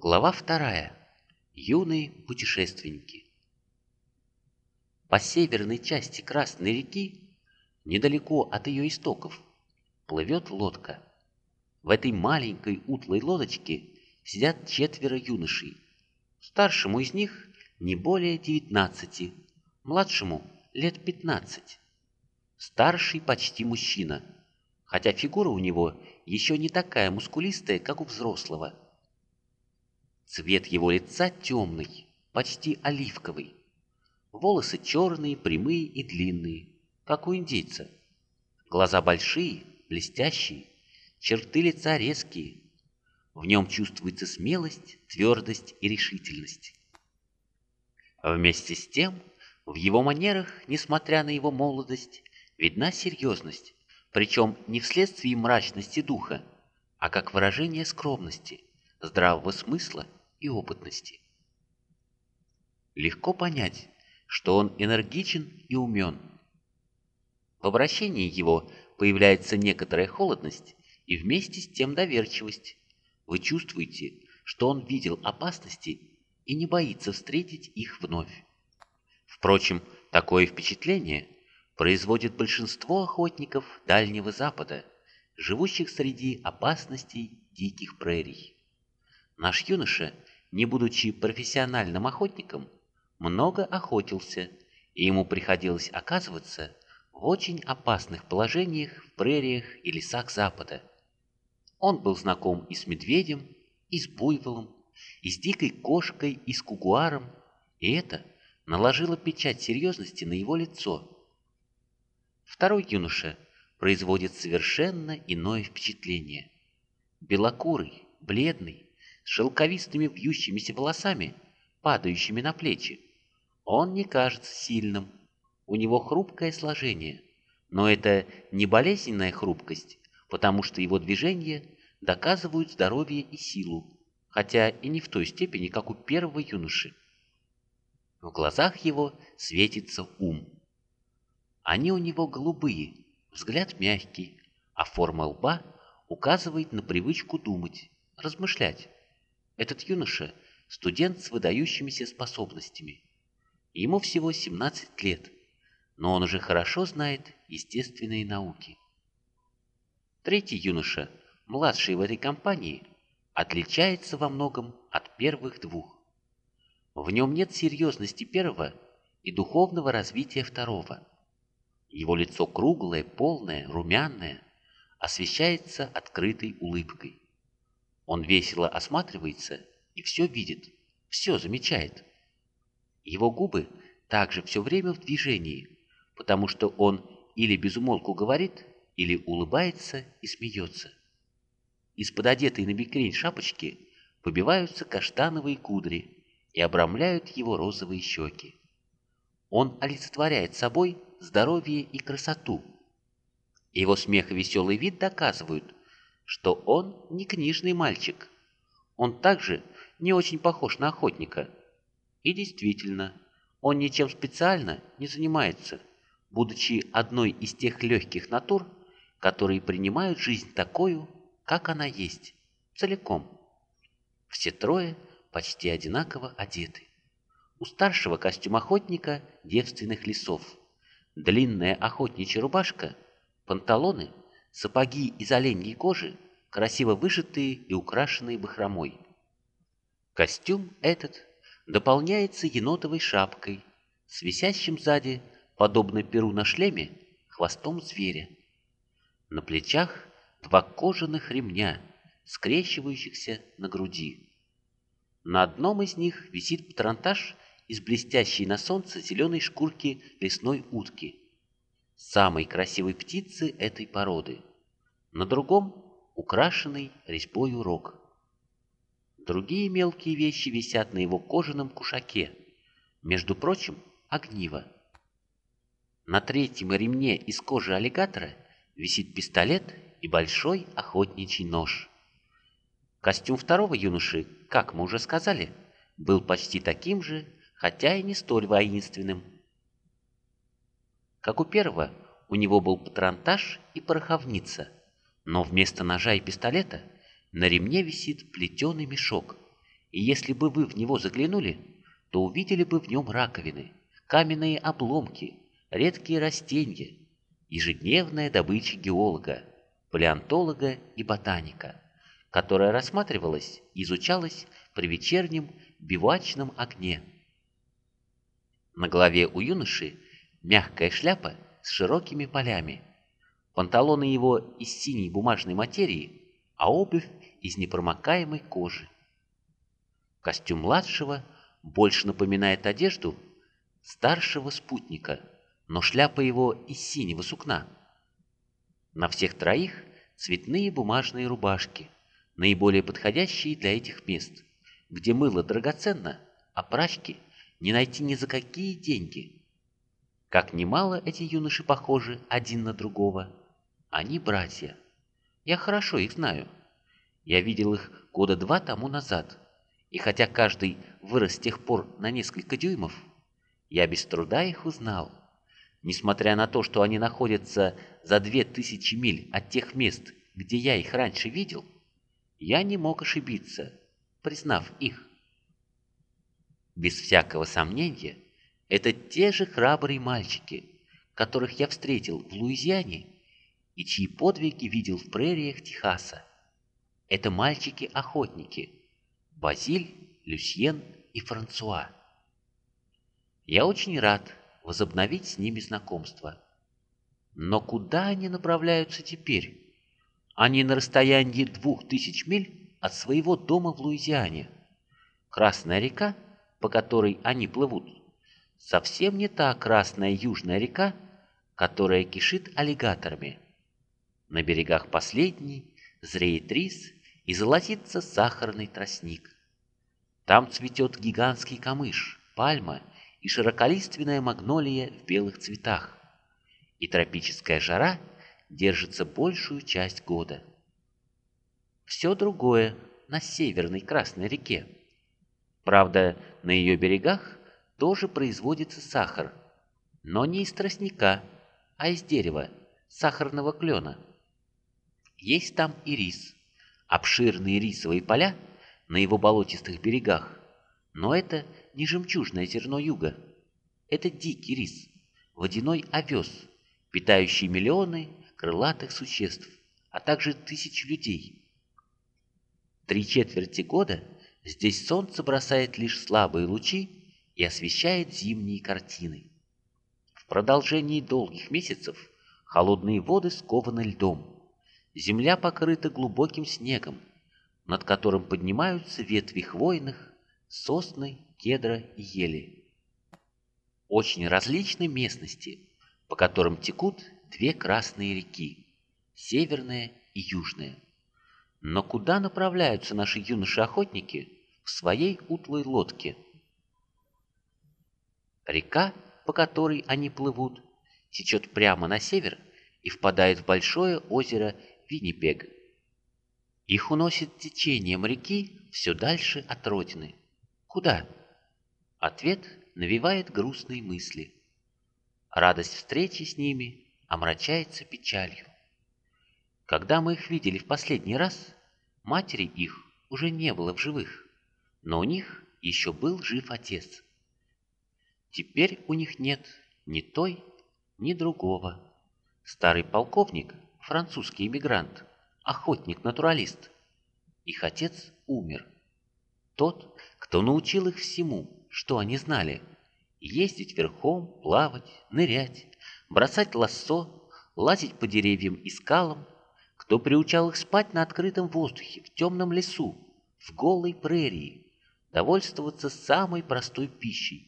Глава вторая. Юные путешественники. По северной части Красной реки, недалеко от ее истоков, плывет лодка. В этой маленькой утлой лодочке сидят четверо юношей. Старшему из них не более девятнадцати, младшему лет пятнадцать. Старший почти мужчина, хотя фигура у него еще не такая мускулистая, как у взрослого. Цвет его лица темный, почти оливковый. Волосы черные, прямые и длинные, как у индейца. Глаза большие, блестящие, черты лица резкие. В нем чувствуется смелость, твердость и решительность. Вместе с тем, в его манерах, несмотря на его молодость, видна серьезность, причем не вследствие мрачности духа, а как выражение скромности, здравого смысла и опытности. Легко понять, что он энергичен и умен. В обращении его появляется некоторая холодность и вместе с тем доверчивость. Вы чувствуете, что он видел опасности и не боится встретить их вновь. Впрочем, такое впечатление производит большинство охотников Дальнего Запада, живущих среди опасностей диких прерий. Наш юноша не будучи профессиональным охотником, много охотился, и ему приходилось оказываться в очень опасных положениях в прериях и лесах Запада. Он был знаком и с медведем, и с буйволом, и с дикой кошкой, и с кугуаром, и это наложило печать серьезности на его лицо. Второй юноша производит совершенно иное впечатление. Белокурый, бледный, шелковистыми вьющимися волосами, падающими на плечи. Он не кажется сильным, у него хрупкое сложение, но это не болезненная хрупкость, потому что его движения доказывают здоровье и силу, хотя и не в той степени, как у первого юноши. В глазах его светится ум. Они у него голубые, взгляд мягкий, а форма лба указывает на привычку думать, размышлять. Этот юноша – студент с выдающимися способностями. Ему всего 17 лет, но он уже хорошо знает естественные науки. Третий юноша, младший в этой компании, отличается во многом от первых двух. В нем нет серьезности первого и духовного развития второго. Его лицо круглое, полное, румяное, освещается открытой улыбкой. Он весело осматривается и все видит, все замечает. Его губы также все время в движении, потому что он или безумолку говорит, или улыбается и смеется. Из-под одетой на бикрень шапочки побиваются каштановые кудри и обрамляют его розовые щеки. Он олицетворяет собой здоровье и красоту. Его смех и веселый вид доказывают, что он не книжный мальчик. Он также не очень похож на охотника. И действительно, он ничем специально не занимается, будучи одной из тех легких натур, которые принимают жизнь такую, как она есть, целиком. Все трое почти одинаково одеты. У старшего костюм охотника девственных лесов, длинная охотничья рубашка, панталоны – сапоги из оленьей кожи, красиво вышитые и украшенные бахромой. Костюм этот дополняется енотовой шапкой с висящим сзади, подобно перу на шлеме, хвостом зверя. На плечах два кожаных ремня, скрещивающихся на груди. На одном из них висит патронтаж из блестящей на солнце зеленой шкурки лесной утки – самой красивой птицы этой породы, на другом — украшенный резьбой рог. Другие мелкие вещи висят на его кожаном кушаке, между прочим, огниво. На третьем ремне из кожи аллигатора висит пистолет и большой охотничий нож. Костюм второго юноши, как мы уже сказали, был почти таким же, хотя и не столь воинственным. Как у первого, у него был патронтаж и пороховница, но вместо ножа и пистолета на ремне висит плетеный мешок, и если бы вы в него заглянули, то увидели бы в нем раковины, каменные обломки, редкие растения, ежедневная добыча геолога, палеонтолога и ботаника, которая рассматривалась и изучалась при вечернем бивачном огне. На голове у юноши мягкая шляпа с широкими полями, панталоны его из синей бумажной материи, а обувь из непромокаемой кожи. Костюм младшего больше напоминает одежду старшего спутника, но шляпа его из синего сукна. На всех троих цветные бумажные рубашки, наиболее подходящие для этих мест, где мыло драгоценно, а прачки не найти ни за какие деньги. Как немало эти юноши похожи один на другого. Они братья. Я хорошо их знаю. Я видел их года два тому назад. И хотя каждый вырос с тех пор на несколько дюймов, я без труда их узнал. Несмотря на то, что они находятся за две тысячи миль от тех мест, где я их раньше видел, я не мог ошибиться, признав их. Без всякого сомнения, это те же храбрые мальчики, которых я встретил в Луизиане и чьи подвиги видел в прериях Техаса. Это мальчики-охотники Базиль, Люсьен и Франсуа. Я очень рад возобновить с ними знакомство. Но куда они направляются теперь? Они на расстоянии двух тысяч миль от своего дома в Луизиане. Красная река, по которой они плывут, совсем не та красная южная река, которая кишит аллигаторами. На берегах последней зреет рис и золотится сахарный тростник. Там цветет гигантский камыш, пальма и широколиственная магнолия в белых цветах. И тропическая жара держится большую часть года. Все другое на северной Красной реке. Правда, на ее берегах тоже производится сахар, но не из тростника, а из дерева, сахарного клена. Есть там и рис, обширные рисовые поля на его болотистых берегах, но это не жемчужное зерно юга, это дикий рис, водяной овес, питающий миллионы крылатых существ, а также тысячи людей. Три четверти года здесь солнце бросает лишь слабые лучи и освещает зимние картины. В продолжении долгих месяцев холодные воды скованы льдом, земля покрыта глубоким снегом, над которым поднимаются ветви хвойных, сосны, кедра и ели. Очень различны местности, по которым текут две красные реки, северная и южная. Но куда направляются наши юноши-охотники в своей утлой лодке – Река, по которой они плывут, течет прямо на север и впадает в большое озеро Виннипег. Их уносит течением реки все дальше от родины. Куда? Ответ навевает грустные мысли. Радость встречи с ними омрачается печалью. Когда мы их видели в последний раз, матери их уже не было в живых, но у них еще был жив отец. Теперь у них нет ни той, ни другого. Старый полковник, французский эмигрант, охотник-натуралист. Их отец умер. Тот, кто научил их всему, что они знали. Ездить верхом, плавать, нырять, бросать лассо, лазить по деревьям и скалам, кто приучал их спать на открытом воздухе, в темном лесу, в голой прерии, довольствоваться самой простой пищей,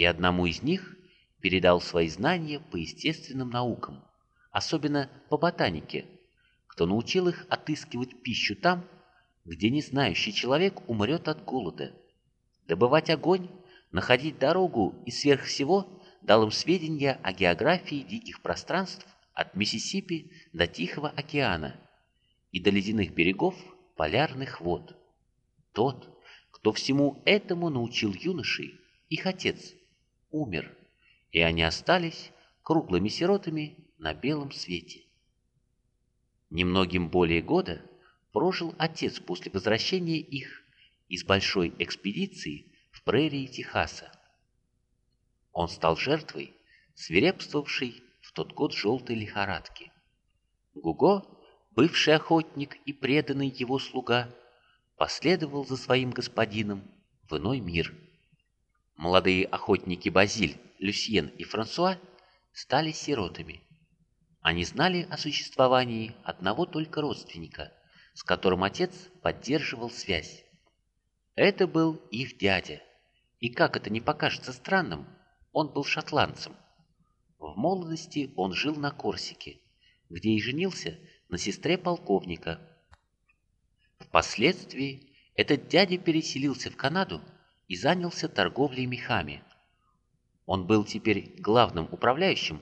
и одному из них передал свои знания по естественным наукам, особенно по ботанике, кто научил их отыскивать пищу там, где незнающий человек умрет от голода, добывать огонь, находить дорогу и сверх всего дал им сведения о географии диких пространств от Миссисипи до Тихого океана и до ледяных берегов полярных вод. Тот, кто всему этому научил юношей, их отец – умер, и они остались круглыми сиротами на белом свете. Немногим более года прожил отец после возвращения их из большой экспедиции в прерии Техаса. Он стал жертвой свирепствовавшей в тот год желтой лихорадки. Гуго, бывший охотник и преданный его слуга, последовал за своим господином в иной мир. Молодые охотники Базиль, Люсьен и Франсуа стали сиротами. Они знали о существовании одного только родственника, с которым отец поддерживал связь. Это был их дядя, и как это не покажется странным, он был шотландцем. В молодости он жил на Корсике, где и женился на сестре полковника. Впоследствии этот дядя переселился в Канаду и занялся торговлей мехами. Он был теперь главным управляющим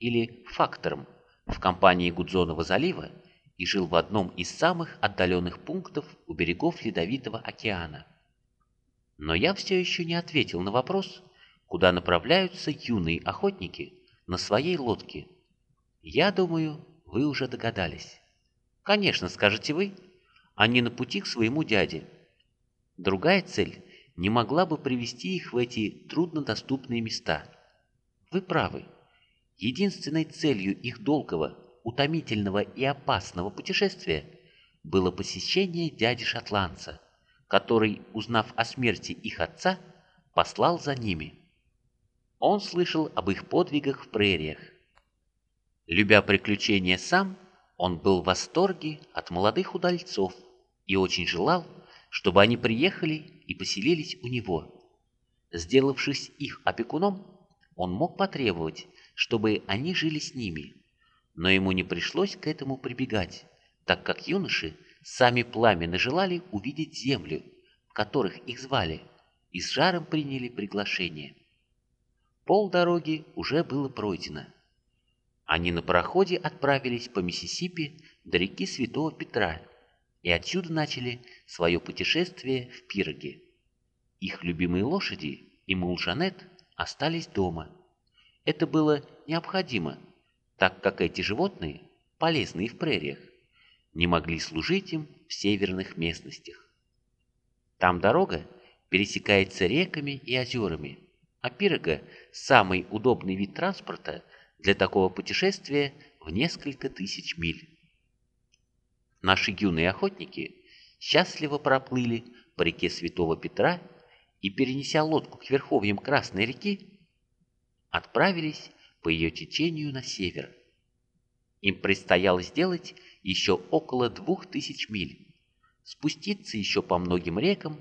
или фактором в компании Гудзонова залива и жил в одном из самых отдаленных пунктов у берегов Ледовитого океана. Но я все еще не ответил на вопрос, куда направляются юные охотники на своей лодке. Я думаю, вы уже догадались. Конечно, скажете вы, они на пути к своему дяде. Другая цель не могла бы привести их в эти труднодоступные места. Вы правы. Единственной целью их долгого, утомительного и опасного путешествия было посещение дяди-шотландца, который, узнав о смерти их отца, послал за ними. Он слышал об их подвигах в прериях. Любя приключения сам, он был в восторге от молодых удальцов и очень желал, чтобы они приехали и поселились у него. Сделавшись их опекуном, он мог потребовать, чтобы они жили с ними, но ему не пришлось к этому прибегать, так как юноши сами пламенно желали увидеть землю, в которых их звали, и с жаром приняли приглашение. Пол дороги уже было пройдено. Они на пароходе отправились по Миссисипи до реки Святого Петра и отсюда начали свое путешествие в Пироге. Их любимые лошади и Мулжанет остались дома. Это было необходимо, так как эти животные, полезные в прериях, не могли служить им в северных местностях. Там дорога пересекается реками и озерами, а пирога – самый удобный вид транспорта для такого путешествия в несколько тысяч миль. Наши юные охотники счастливо проплыли по реке Святого Петра и, перенеся лодку к верховьям Красной реки, отправились по ее течению на север. Им предстояло сделать еще около двух тысяч миль, спуститься еще по многим рекам,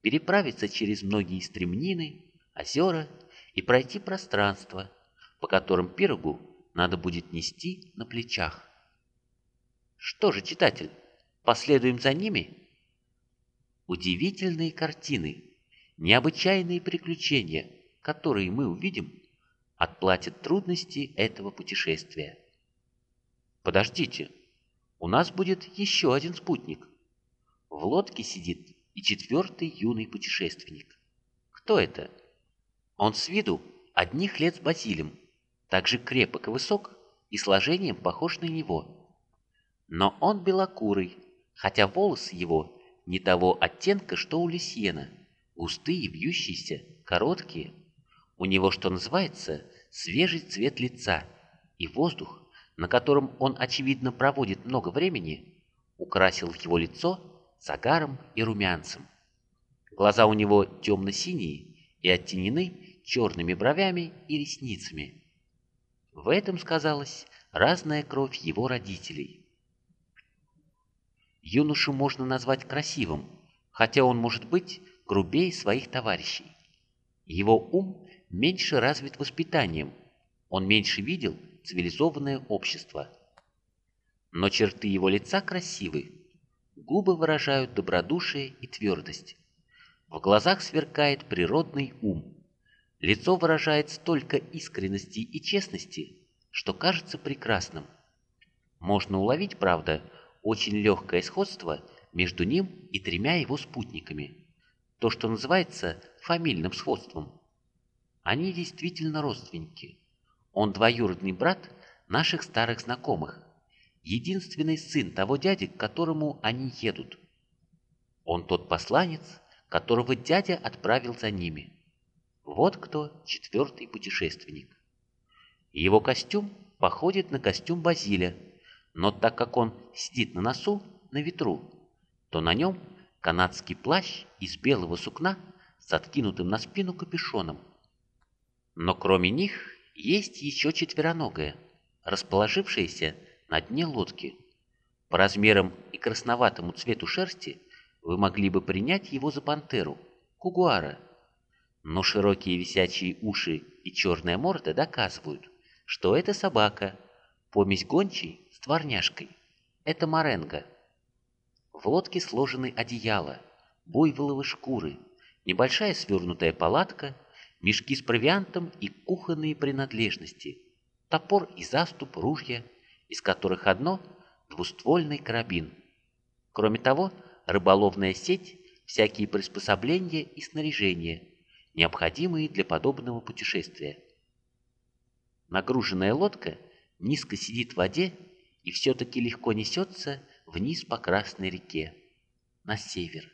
переправиться через многие стремнины, озера и пройти пространство, по которым пирогу надо будет нести на плечах. Что же, читатель, последуем за ними? Удивительные картины, необычайные приключения, которые мы увидим, отплатят трудности этого путешествия. Подождите, у нас будет еще один спутник. В лодке сидит и четвертый юный путешественник. Кто это? Он с виду одних лет с Базилем, также крепок и высок, и сложением похож на него. Но он белокурый, хотя волосы его не того оттенка, что у Лисьена, густые, вьющиеся, короткие. У него, что называется, свежий цвет лица, и воздух, на котором он, очевидно, проводит много времени, украсил его лицо загаром и румянцем. Глаза у него темно-синие и оттенены черными бровями и ресницами. В этом сказалась разная кровь его родителей. Юношу можно назвать красивым, хотя он может быть грубее своих товарищей. Его ум меньше развит воспитанием, он меньше видел цивилизованное общество. Но черты его лица красивы, губы выражают добродушие и твердость. В глазах сверкает природный ум. Лицо выражает столько искренности и честности, что кажется прекрасным. Можно уловить, правда, очень легкое сходство между ним и тремя его спутниками. То, что называется фамильным сходством. Они действительно родственники. Он двоюродный брат наших старых знакомых, единственный сын того дяди, к которому они едут. Он тот посланец, которого дядя отправил за ними. Вот кто четвертый путешественник. Его костюм походит на костюм Базиля, но так как он сидит на носу, на ветру, то на нем канадский плащ из белого сукна с откинутым на спину капюшоном. Но кроме них есть еще четвероногая, расположившаяся на дне лодки. По размерам и красноватому цвету шерсти вы могли бы принять его за пантеру, кугуара. Но широкие висячие уши и черная морда доказывают, что это собака, помесь гончей дворняжкой. Это моренго. В лодке сложены одеяла, буйволовы шкуры, небольшая свернутая палатка, мешки с провиантом и кухонные принадлежности, топор и заступ, ружья, из которых одно – двуствольный карабин. Кроме того, рыболовная сеть, всякие приспособления и снаряжения, необходимые для подобного путешествия. Нагруженная лодка низко сидит в воде и все-таки легко несется вниз по Красной реке, на север.